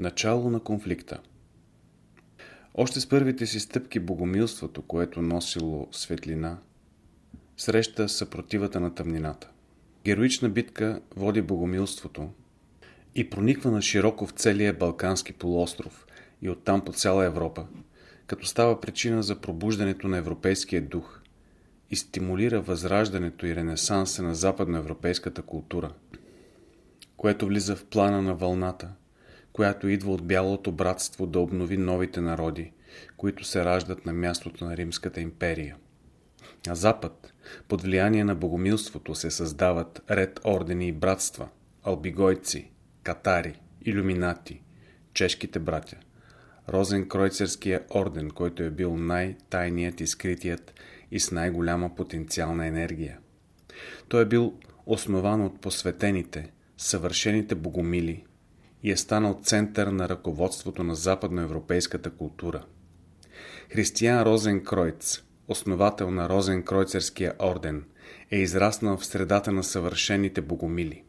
Начало на конфликта Още с първите си стъпки богомилството, което носило светлина, среща съпротивата на тъмнината. Героична битка води богомилството и прониква на широко в целия Балкански полуостров и оттам по цяла Европа, като става причина за пробуждането на европейския дух и стимулира възраждането и ренесанса на западноевропейската култура, което влиза в плана на вълната, която идва от бялото братство да обнови новите народи, които се раждат на мястото на Римската империя. На Запад, под влияние на богомилството, се създават ред ордени и братства, албигойци, катари, иллюминати, чешките братя, Розенкройцерския орден, който е бил най-тайният и скритият и с най-голяма потенциална енергия. Той е бил основан от посветените, съвършените богомили и е станал център на ръководството на западноевропейската култура. Християн Розенкройц, основател на Розенкройцерския орден, е израснал в средата на съвършените богомили.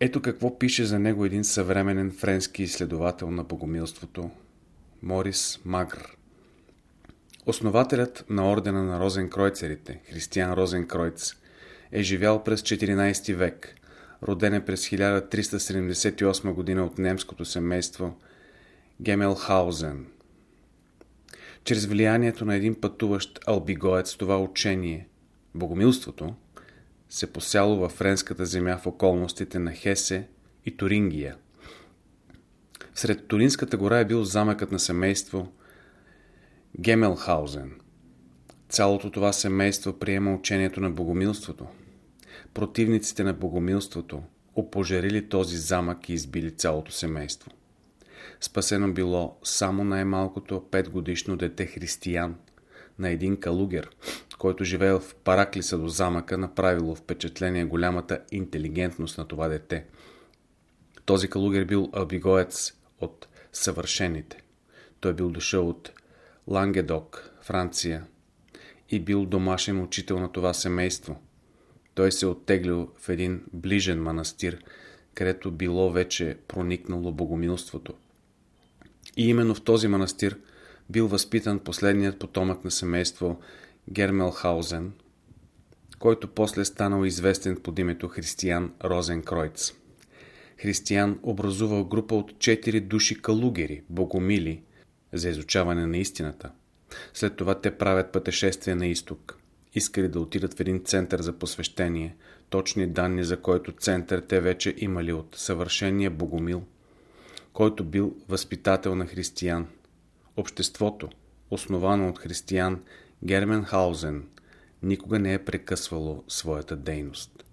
Ето какво пише за него един съвременен френски изследовател на богомилството Морис Магр. Основателят на ордена на Розенкройцерите, Християн Розенкройц, е живял през 14 век, роден е през 1378 година от немското семейство Гемелхаузен. Чрез влиянието на един пътуващ албигоец това учение, богомилството, се посяло във френската земя в околностите на Хесе и Турингия. Сред Туринската гора е бил замъкът на семейство Гемелхаузен. Цялото това семейство приема учението на богомилството. Противниците на богомилството опожарили този замък и избили цялото семейство. Спасено било само най-малкото 5 годишно дете християн на един калугер, който живеел в Параклиса до замъка, направило впечатление голямата интелигентност на това дете. Този калугер бил абигоец от съвършените. Той бил дошъл от Лангедок, Франция и бил домашен учител на това семейство. Той се оттеглил в един ближен манастир, където било вече проникнало богомилството. И именно в този манастир бил възпитан последният потомък на семейство Гермелхаузен, който после станал известен под името Християн Розенкройц. Християн образувал група от четири души калугери, богомили, за изучаване на истината. След това те правят пътешествие на изток. Искали да отидат в един център за посвещение, точни данни за който център те вече имали от съвършения богомил, който бил възпитател на християн. Обществото, основано от християн, Герменхаузен никога не е прекъсвало своята дейност.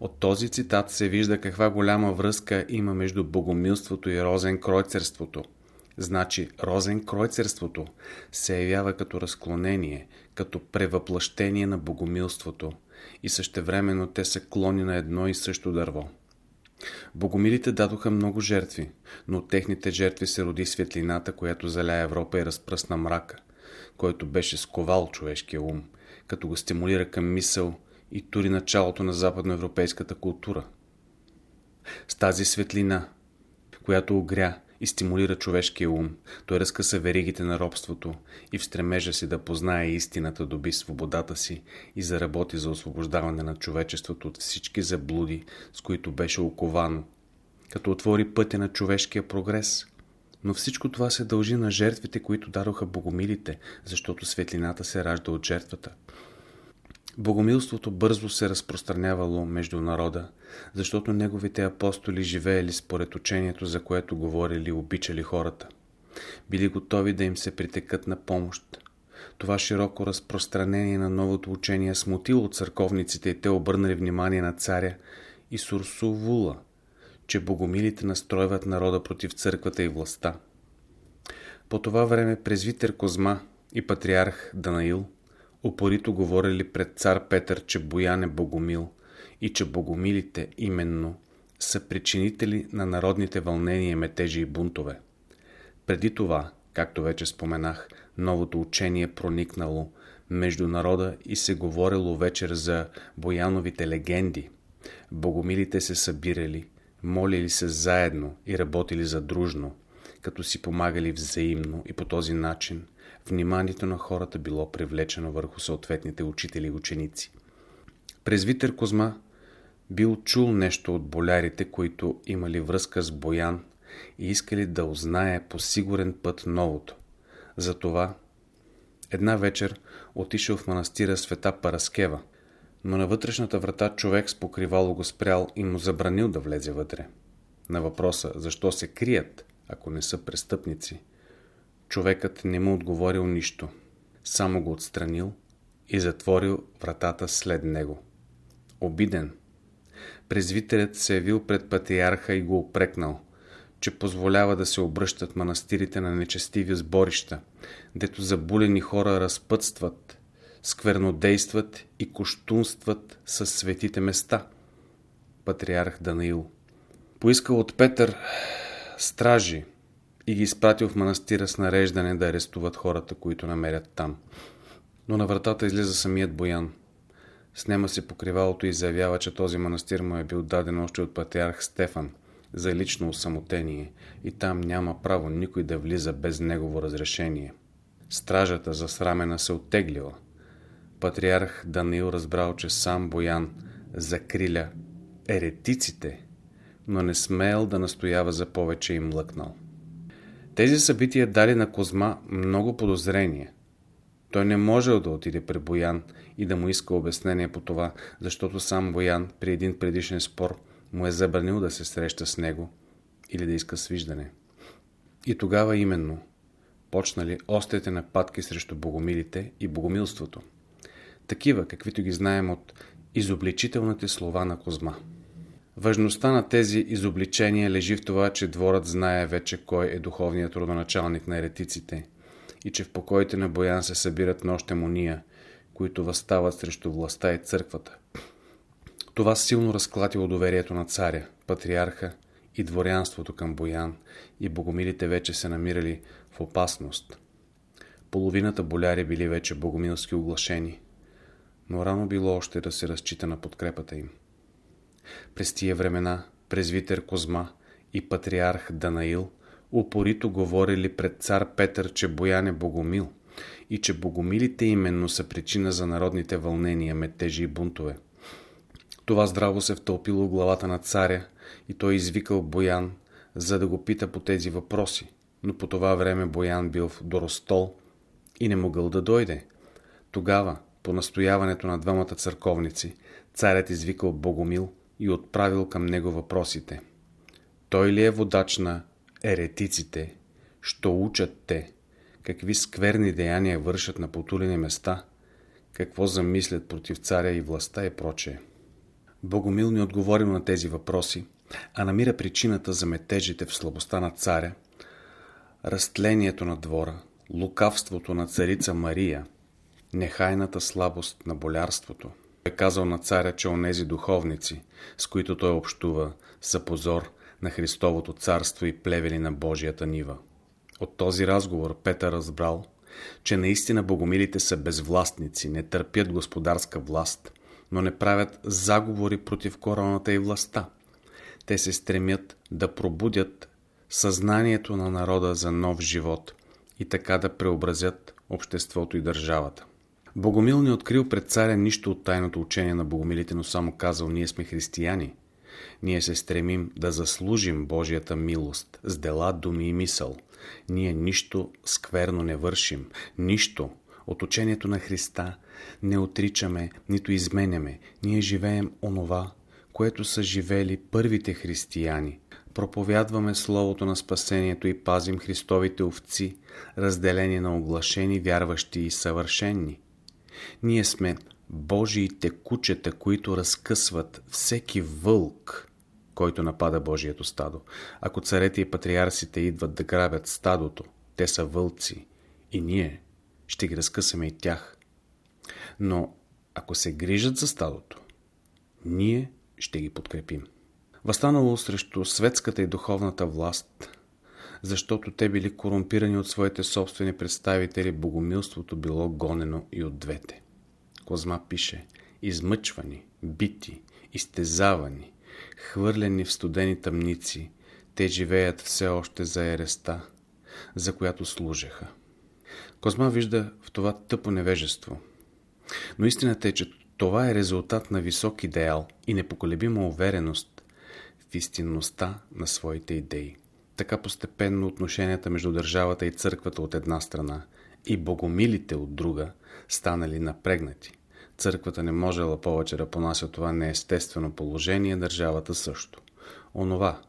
От този цитат се вижда каква голяма връзка има между богомилството и розенкройцерството. Значи розенкройцерството се явява като разклонение, като превъплъщение на богомилството и същевременно те са клони на едно и също дърво. Богомилите дадоха много жертви, но от техните жертви се роди светлината, която заля Европа и разпръсна мрака – който беше сковал човешкия ум, като го стимулира към мисъл и тури началото на западноевропейската култура. С тази светлина, която огря и стимулира човешкия ум, той разкъса веригите на робството и в стремежа си да познае истината доби свободата си и заработи за освобождаване на човечеството от всички заблуди, с които беше оковано, като отвори пътя на човешкия прогрес – но всичко това се дължи на жертвите, които дадоха богомилите, защото светлината се ражда от жертвата. Богомилството бързо се разпространявало между народа, защото неговите апостоли живеели според учението, за което говорили и обичали хората. Били готови да им се притекат на помощ. Това широко разпространение на новото учение смутило църковниците и те обърнали внимание на царя и Сурсувула – че богомилите настройват народа против църквата и властта. По това време презвитер Козма и патриарх Данаил упорито говорили пред цар Петър, че Боян е богомил и че богомилите именно са причинители на народните вълнения, метежи и бунтове. Преди това, както вече споменах, новото учение проникнало между народа и се говорило вечер за Бояновите легенди. Богомилите се събирали, молили се заедно и работили задружно, като си помагали взаимно и по този начин вниманието на хората било привлечено върху съответните учители и ученици. Презвитер Козма бил чул нещо от болярите, които имали връзка с Боян и искали да узнае по сигурен път новото. Затова една вечер отишъл в манастира Света Параскева, но на вътрешната врата човек с покривало го спрял и му забранил да влезе вътре. На въпроса защо се крият, ако не са престъпници, човекът не му отговорил нищо, само го отстранил и затворил вратата след него. Обиден, презвителят се явил пред патриарха и го опрекнал, че позволява да се обръщат манастирите на нечестиви сборища, дето забулени хора разпътстват, сквернодействат и коштунстват със светите места. Патриарх Данаил поискал от Петър стражи и ги изпратил в манастира с нареждане да арестуват хората, които намерят там. Но на вратата излиза самият Боян. Снема се покривалото и заявява, че този манастир му е бил даден още от патриарх Стефан за лично осамотение и там няма право никой да влиза без негово разрешение. Стражата засрамена се оттеглила. Патриарх Даниил разбрал, че сам Боян закриля еретиците, но не смеял да настоява за повече и млъкнал. Тези събития дали на Козма много подозрение. Той не можел да отиде при Боян и да му иска обяснение по това, защото сам Боян при един предишен спор му е забранил да се среща с него или да иска свиждане. И тогава именно почнали острите нападки срещу богомилите и богомилството. Такива, каквито ги знаем от изобличителните слова на Козма. Важността на тези изобличения лежи в това, че дворът знае вече кой е духовният родоначалник на еретиците и че в покоите на Боян се събират нощем уния, които възстават срещу властта и църквата. Това силно разклатило доверието на царя, патриарха и дворянството към Боян и богомилите вече се намирали в опасност. Половината боляри били вече богомилски оглашени, но рано било още да се разчита на подкрепата им. През тия времена презвитер Козма и патриарх Данаил упорито говорили пред цар Петър, че Боян е богомил и че богомилите именно са причина за народните вълнения, метежи и бунтове. Това здраво се втълпило главата на царя и той извикал Боян, за да го пита по тези въпроси. Но по това време Боян бил в Доростол и не могъл да дойде. Тогава, по настояването на двамата църковници, царят извикал Богомил и отправил към него въпросите. Той ли е водач на еретиците? Що учат те? Какви скверни деяния вършат на потулени места? Какво замислят против царя и властта и прочее? Богомил не отговорил на тези въпроси, а намира причината за метежите в слабостта на царя, разтлението на двора, лукавството на царица Мария, нехайната слабост на болярството. Е казал на царя, че онези духовници, с които той общува, са позор на Христовото царство и плевели на Божията нива. От този разговор Петър разбрал, че наистина богомилите са безвластници, не търпят господарска власт, но не правят заговори против короната и властта. Те се стремят да пробудят съзнанието на народа за нов живот и така да преобразят обществото и държавата. Богомил не открил пред царя нищо от тайното учение на богомилите, но само казал, ние сме християни. Ние се стремим да заслужим Божията милост с дела, думи и мисъл. Ние нищо скверно не вършим, нищо от учението на Христа не отричаме, нито изменяме. Ние живеем онова, което са живели първите християни. Проповядваме Словото на спасението и пазим Христовите овци, разделени на оглашени, вярващи и съвършенни. Ние сме Божиите кучета, които разкъсват всеки вълк, който напада Божието стадо. Ако царете и патриарсите идват да грабят стадото, те са вълци и ние ще ги разкъсаме и тях. Но ако се грижат за стадото, ние ще ги подкрепим. Възстанало срещу светската и духовната власт, защото те били корумпирани от своите собствени представители, богомилството било гонено и от двете. Козма пише, измъчвани, бити, изтезавани, хвърлени в студени тъмници, те живеят все още за ереста, за която служеха. Козма вижда в това тъпо невежество. Но истината е, че това е резултат на висок идеал и непоколебима увереност в истинността на своите идеи. Така постепенно отношенията между държавата и църквата от една страна и богомилите от друга станали напрегнати. Църквата не можела повече да понася това неестествено положение, държавата също. Онова,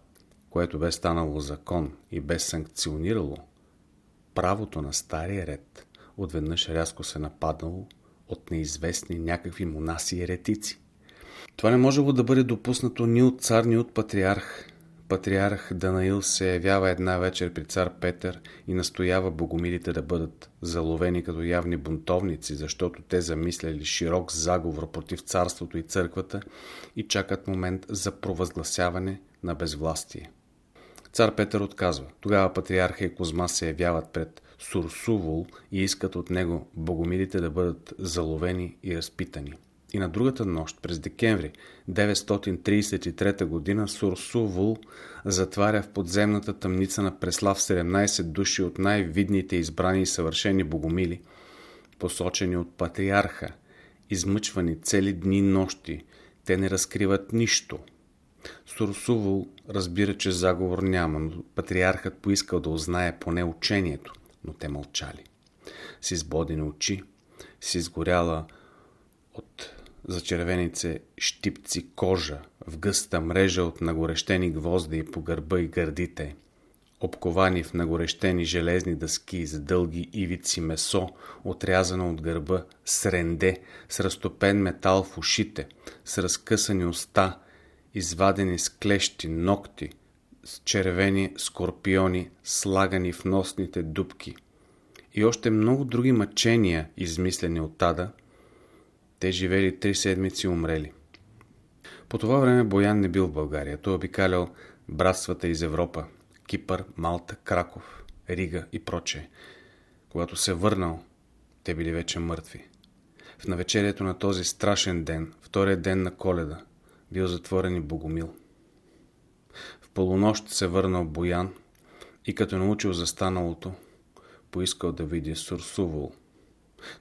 което бе станало закон и бе санкционирало правото на стария ред, отведнъж рязко се нападнало от неизвестни някакви монаси и еретици. Това не можело да бъде допуснато ни от цар, ни от патриарх. Патриарх Данаил се явява една вечер при цар Петър и настоява богомилите да бъдат заловени като явни бунтовници, защото те замисляли широк заговор против царството и църквата и чакат момент за провъзгласяване на безвластие. Цар Петър отказва. Тогава патриарха и Козма се явяват пред Сурсувол и искат от него богомилите да бъдат заловени и разпитани. И на другата нощ, през декември 933 г., Сурсувол затваря в подземната тъмница на Преслав 17 души от най-видните избрани и съвършени богомили, посочени от патриарха, измъчвани цели дни и нощи. Те не разкриват нищо. Сурсувол разбира, че заговор няма, но патриархът поискал да узнае поне учението, но те мълчали. С избодени очи, с изгоряла от зачервенице щипци кожа, в гъста мрежа от нагорещени гвозди по гърба и гърдите, обковани в нагорещени железни дъски с дълги ивици месо, отрязано от гърба, с ренде, с разтопен метал в ушите, с разкъсани уста, извадени с клещи, ногти, с червени скорпиони, слагани в носните дубки. И още много други мъчения, измислени от Тада, те живели три седмици умрели. По това време Боян не бил в България. Той обикалял братствата из Европа. Кипър, Малта, Краков, Рига и прочее. Когато се върнал, те били вече мъртви. В навечерието на този страшен ден, втория ден на коледа, бил затворен и Богомил. В полунощ се върнал Боян и като научил за станалото, поискал да види Сурсувол,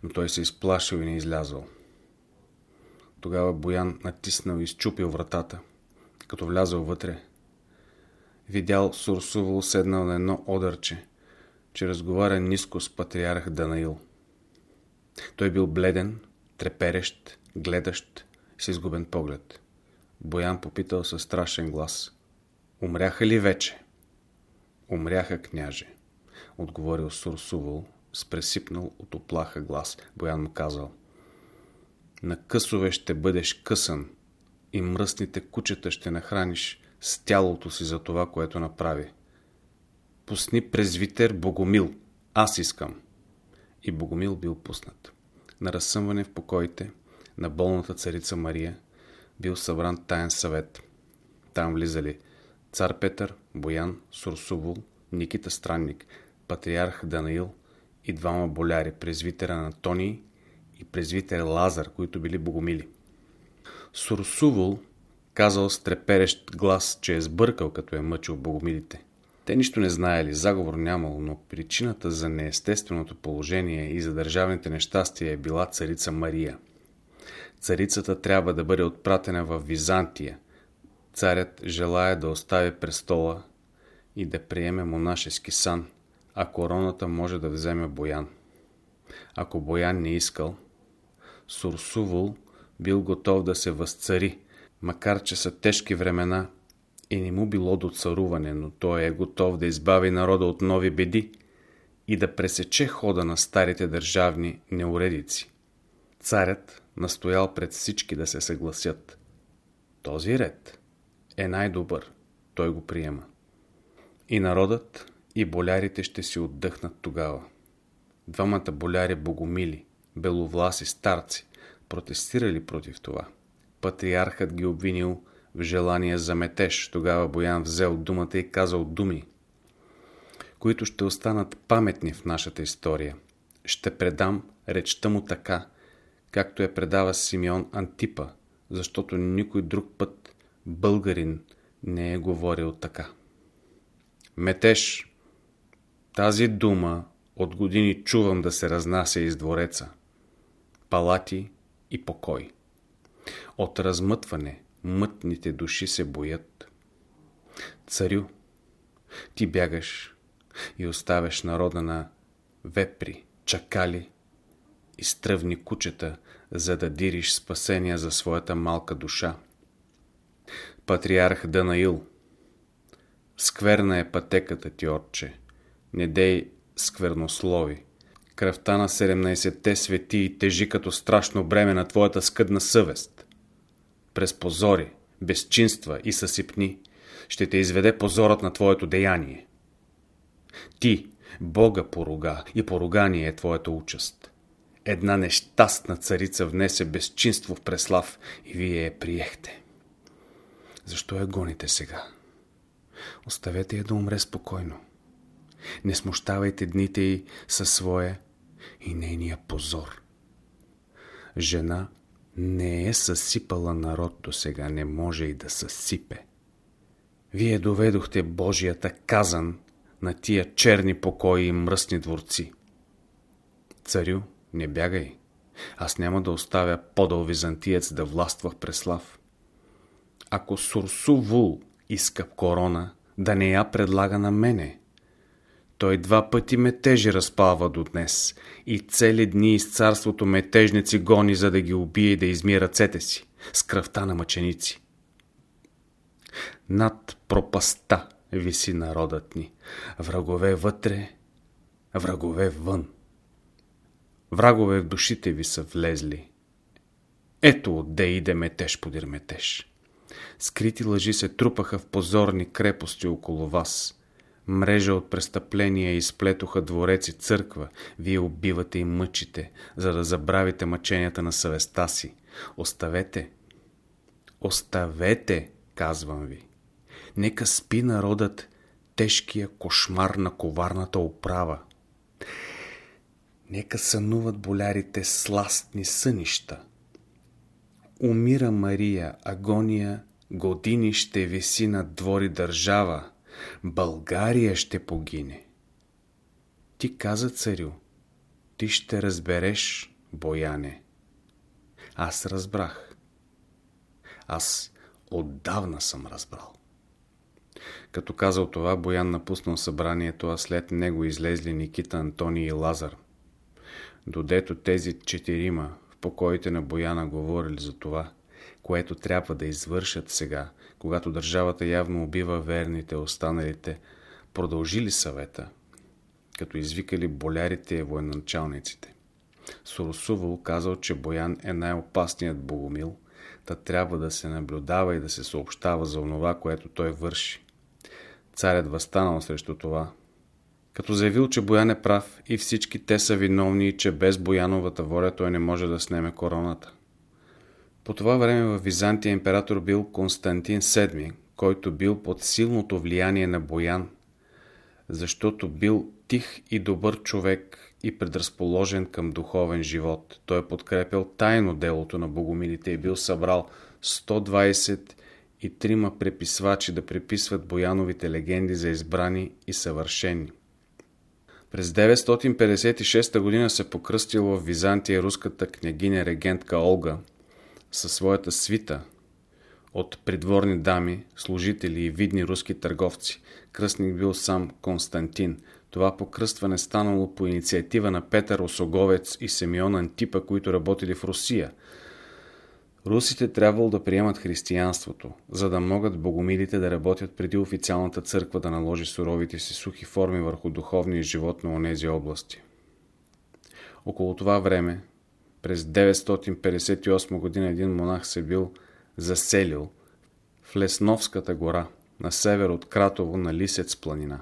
но той се изплашил и не излязъл. Тогава Боян натиснал и изчупил вратата. Като влязъл вътре, видял Сурсувол седнал на едно одърче, че разговаря ниско с патриарх Данаил. Той бил бледен, треперещ, гледащ, с изгубен поглед. Боян попитал със страшен глас. Умряха ли вече? Умряха, княже, отговорил Сурсувол с пресипнал от оплаха глас. Боян му казал. На късове ще бъдеш късан и мръсните кучета ще нахраниш с тялото си за това, което направи. Пусни презвитер Богомил. Аз искам. И Богомил бил пуснат. На разсъмване в покоите на болната царица Мария бил събран таен съвет. Там влизали цар Петър, Боян, Сурсувол, Никита Странник, патриарх Данаил и двама боляри, презвитера Антоний и презвитер Лазар, които били богомили. Сурсувол казал с треперещ глас, че е сбъркал, като е мъчил богомилите. Те нищо не знаели, заговор нямало, но причината за неестественото положение и за държавните нещастия е била царица Мария. Царицата трябва да бъде отпратена в Византия. Царят желая да остави престола и да приеме монашески сан, а короната може да вземе Боян. Ако Боян не искал, Сурсувол бил готов да се възцари, макар че са тежки времена и не му било до царуване, но той е готов да избави народа от нови беди и да пресече хода на старите държавни неуредици. Царят настоял пред всички да се съгласят. Този ред е най-добър. Той го приема. И народът, и болярите ще си отдъхнат тогава. Двамата боляри богомили, беловласи старци, протестирали против това. Патриархът ги обвинил в желание за метеж. Тогава Боян взел думата и казал думи, които ще останат паметни в нашата история. Ще предам речта му така, както я предава Симеон Антипа, защото никой друг път българин не е говорил така. Метеж. Тази дума от години чувам да се разнася из двореца. Палати и покой. От размътване мътните души се боят. Царю, ти бягаш и оставяш народа на вепри, чакали и стръвни кучета, за да дириш спасения за своята малка душа. Патриарх Данаил Скверна е пътеката ти, отче. Не дей сквернослови. Кръвта на 17-те свети и тежи като страшно бреме на твоята скъдна съвест. През позори, безчинства и съсипни ще те изведе позорът на твоето деяние. Ти, Бога порога и поругание е твоята участ. Една нещастна царица внесе безчинство в Преслав и вие я приехте. Защо я гоните сега? Оставете я да умре спокойно. Не смущавайте дните й със своя и нейния позор. Жена не е съсипала народ до сега, не може и да съсипе. Вие доведохте Божията казан на тия черни покои и мръсни дворци. Царю, не бягай. Аз няма да оставя подъл византиец да властва в Преслав. Ако Сурсувул иска корона, да не я предлага на мене. Той два пъти метежи разпалва до днес и цели дни из царството метежници гони, за да ги убие и да измие ръцете си с кръвта на мъченици. Над пропаста виси народът ни. Врагове вътре, врагове вън. Врагове в душите ви са влезли. Ето отде иде метеж подир метеж. Скрити лъжи се трупаха в позорни крепости около вас. Мрежа от престъпления изплетоха дворец и църква. Вие убивате и мъчите, за да забравите мъченията на съвестта си. Оставете. Оставете, казвам ви. Нека спи народът тежкия кошмар на коварната оправа. Нека сънуват болярите сластни сънища. Умира Мария, агония Години ще виси над двори държава, България ще погине. Ти каза, царю, ти ще разбереш, Бояне. Аз разбрах. Аз отдавна съм разбрал. Като казал това, Боян напуснал събранието, а след него излезли Никита, Антоний и Лазар. Додето тези четирима в покоите на Бояна говорили за това, което трябва да извършат сега, когато държавата явно убива верните останалите, продължили съвета, като извикали болярите и военачалниците. Соросувал казал, че Боян е най-опасният богомил, та трябва да се наблюдава и да се съобщава за онова, което той върши. Царят възстанал срещу това, като заявил, че Боян е прав и всички те са виновни че без Бояновата воля той не може да снеме короната. По това време в Византия император бил Константин VII, който бил под силното влияние на Боян, защото бил тих и добър човек и предразположен към духовен живот. Той е подкрепил тайно делото на богомилите и бил събрал 120 и трима преписвачи да преписват Бояновите легенди за избрани и съвършени. През 956 година се покръстила в Византия руската княгиня регентка Олга – със своята свита от придворни дами, служители и видни руски търговци. Кръстник бил сам Константин. Това покръстване станало по инициатива на Петър Осоговец и Семион Антипа, които работили в Русия. Русите трябвало да приемат християнството, за да могат богомилите да работят преди официалната църква да наложи суровите си сухи форми върху духовния живот на онези области. Около това време през 958 година един монах се бил заселил в Лесновската гора, на север от Кратово на Лисец планина.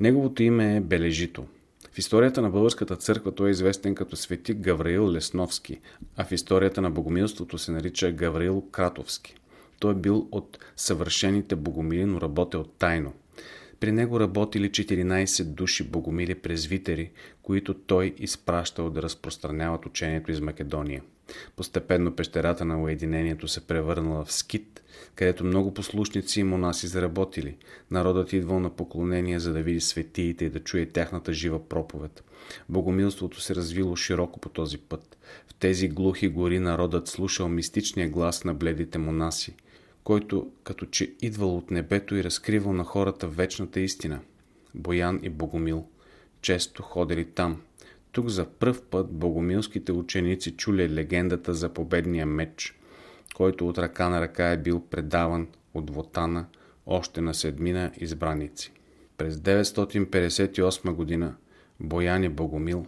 Неговото име е Бележито. В историята на българската църква той е известен като свети Гавраил Лесновски, а в историята на богомилството се нарича Гавраил Кратовски. Той е бил от съвършените богомили, но работел тайно. При него работили 14 души богомили презвитери, които той изпращал да разпространяват учението из Македония. Постепенно пещерата на уединението се превърнала в скит, където много послушници и монаси заработили. Народът идвал на поклонение, за да види светиите и да чуе тяхната жива проповед. Богомилството се развило широко по този път. В тези глухи гори народът слушал мистичния глас на бледите монаси, който като че идвал от небето и разкривал на хората вечната истина. Боян и Богомил често ходили там. Тук за пръв път богомилските ученици чули легендата за победния меч, който от ръка на ръка е бил предаван от Вотана още на седмина избраници. През 958 година Боян и Богомил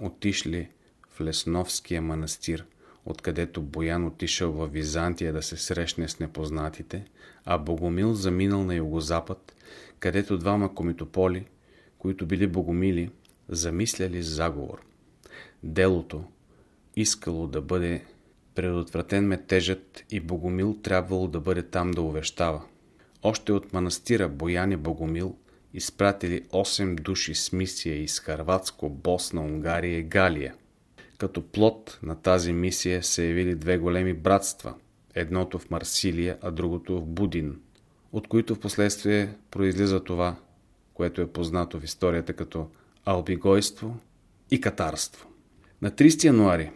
отишли в Лесновския манастир, откъдето Боян отишъл в Византия да се срещне с непознатите, а Богомил заминал на югозапад, където двама комитополи, които били богомили, замисляли заговор. Делото искало да бъде предотвратен метежът и Богомил трябвало да бъде там да увещава. Още от манастира Бояне Богомил изпратили 8 души с мисия из Харватско, Босна, Унгария и Галия. Като плод на тази мисия се явили две големи братства, едното в Марсилия, а другото в Будин, от които в последствие произлиза това, което е познато в историята като албигойство и катарство. На 30 януари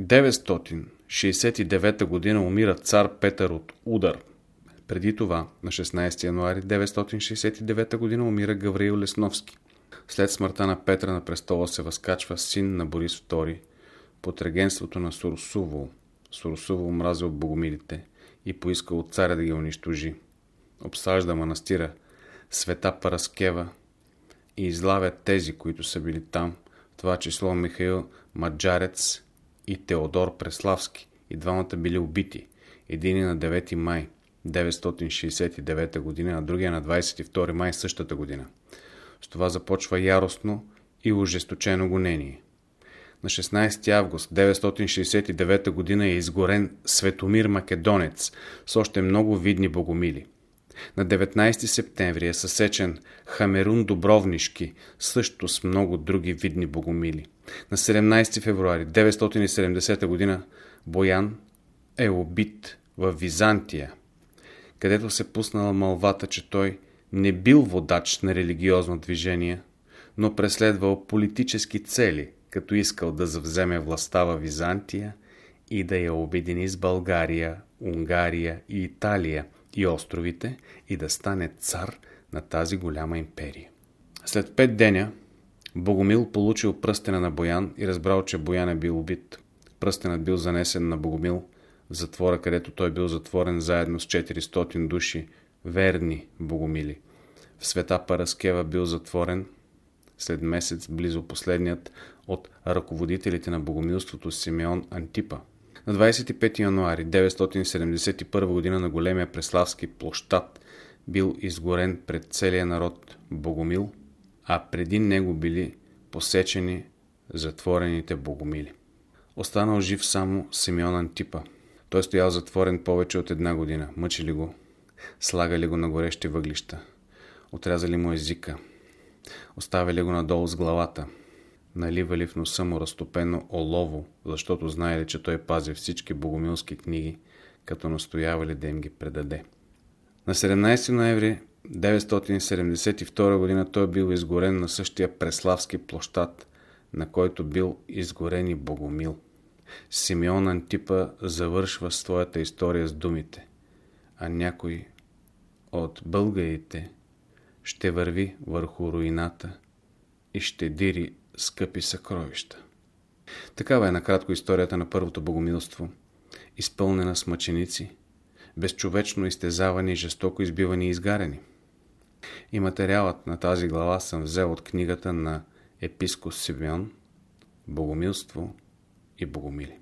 969 г. умира цар Петър от Удар. Преди това, на 16 януари 969 г. умира Гавриил Лесновски. След смъртта на Петра на престола се възкачва син на Борис II под регенството на Сурсуво. Сурсуво омразил богомилите и поиска от царя да ги унищожи. Обсажда манастира Света Параскева и излавя тези, които са били там, това число Михаил Маджарец и Теодор Преславски. И двамата били убити. Един на 9 май 969 година, а другия на 22 май същата година. С това започва яростно и ожесточено гонение. На 16 август 969 година е изгорен Светомир Македонец с още много видни богомили. На 19 септември е съсечен Хамерун Добровнишки, също с много други видни богомили. На 17 февруари 970 г. Боян е убит в Византия, където се пуснала мълвата, че той не бил водач на религиозно движение, но преследвал политически цели, като искал да завземе властта в Византия и да я обедини с България, Унгария и Италия – и островите и да стане цар на тази голяма империя. След пет деня Богомил получил пръстена на Боян и разбрал, че Боян е бил убит. Пръстенът бил занесен на Богомил в затвора, където той бил затворен заедно с 400 души, верни богомили. В света Параскева бил затворен след месец близо последният от ръководителите на богомилството Симеон Антипа. На 25 януари 971 г. на големия Преславски площад бил изгорен пред целия народ Богомил, а преди него били посечени затворените богомили. Останал жив само Симеон Антипа. Той стоял затворен повече от една година. Мъчили го, слагали го на горещи въглища, отрязали му езика, оставили го надолу с главата – наливали в носа му разтопено олово, защото знаели, че той пази всички богомилски книги, като настоявали да им ги предаде. На 17 ноември 972 г. той бил изгорен на същия Преславски площад, на който бил изгорен и Богомил. Симеон Антипа завършва своята история с думите, а някой от българите ще върви върху руината и ще дири скъпи съкровища. Такава е накратко историята на първото богомилство, изпълнена с мъченици, безчовечно изтезавани, жестоко избивани и изгарени. И материалът на тази глава съм взел от книгата на епискос Симеон «Богомилство и богомили».